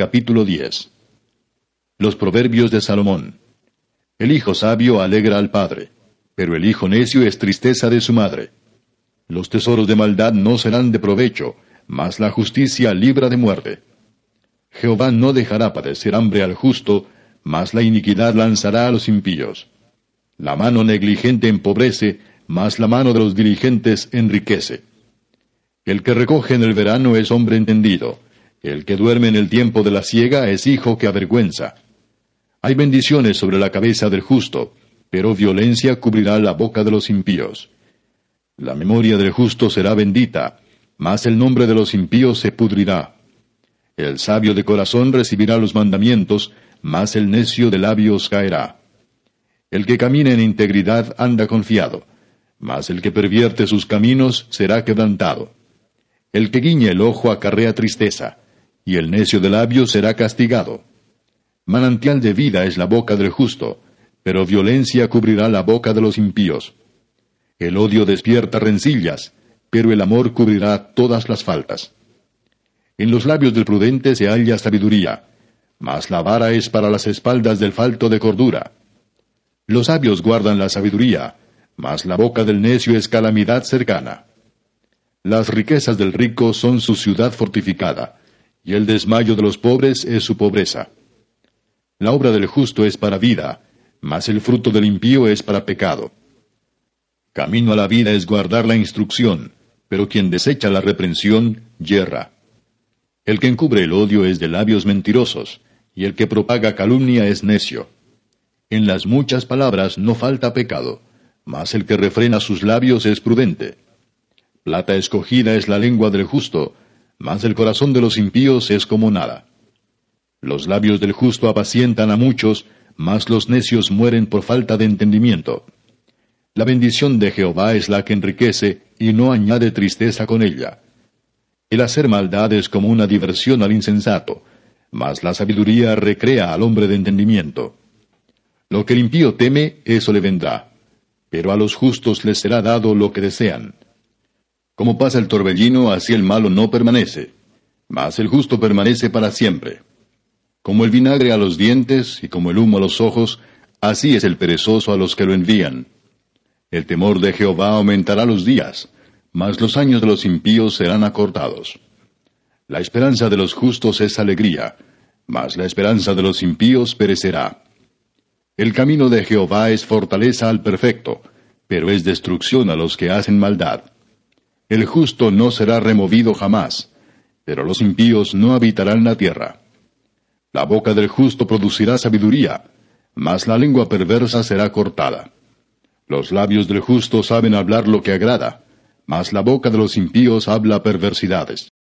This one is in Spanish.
Capítulo 10 Los proverbios de Salomón. El hijo sabio alegra al padre, pero el hijo necio es tristeza de su madre. Los tesoros de maldad no serán de provecho, mas la justicia libra de muerte. Jehová no dejará padecer hambre al justo, mas la iniquidad lanzará a los impíos. La mano negligente empobrece, mas la mano de los diligentes enriquece. El que recoge en el verano es hombre entendido, el que duerme en el tiempo de la siega es hijo que avergüenza. Hay bendiciones sobre la cabeza del justo, pero violencia cubrirá la boca de los impíos. La memoria del justo será bendita, mas el nombre de los impíos se pudrirá. El sabio de corazón recibirá los mandamientos, mas el necio de labios caerá. El que camina en integridad anda confiado, mas el que pervierte sus caminos será quebrantado. El que guiñe el ojo acarrea tristeza, y el necio de labios será castigado. Manantial de vida es la boca del justo, pero violencia cubrirá la boca de los impíos. El odio despierta rencillas, pero el amor cubrirá todas las faltas. En los labios del prudente se halla sabiduría, mas la vara es para las espaldas del falto de cordura. Los sabios guardan la sabiduría, mas la boca del necio es calamidad cercana. Las riquezas del rico son su ciudad fortificada, y el desmayo de los pobres es su pobreza. La obra del justo es para vida, mas el fruto del impío es para pecado. Camino a la vida es guardar la instrucción, pero quien desecha la reprensión, yerra. El que encubre el odio es de labios mentirosos, y el que propaga calumnia es necio. En las muchas palabras no falta pecado, mas el que refrena sus labios es prudente. Plata escogida es la lengua del justo, mas el corazón de los impíos es como nada. Los labios del justo apacientan a muchos, mas los necios mueren por falta de entendimiento. La bendición de Jehová es la que enriquece y no añade tristeza con ella. El hacer maldad es como una diversión al insensato, mas la sabiduría recrea al hombre de entendimiento. Lo que el impío teme, eso le vendrá, pero a los justos les será dado lo que desean. Como pasa el torbellino, así el malo no permanece, mas el justo permanece para siempre. Como el vinagre a los dientes y como el humo a los ojos, así es el perezoso a los que lo envían. El temor de Jehová aumentará los días, mas los años de los impíos serán acortados. La esperanza de los justos es alegría, mas la esperanza de los impíos perecerá. El camino de Jehová es fortaleza al perfecto, pero es destrucción a los que hacen maldad. El justo no será removido jamás, pero los impíos no habitarán la tierra. La boca del justo producirá sabiduría, mas la lengua perversa será cortada. Los labios del justo saben hablar lo que agrada, mas la boca de los impíos habla perversidades.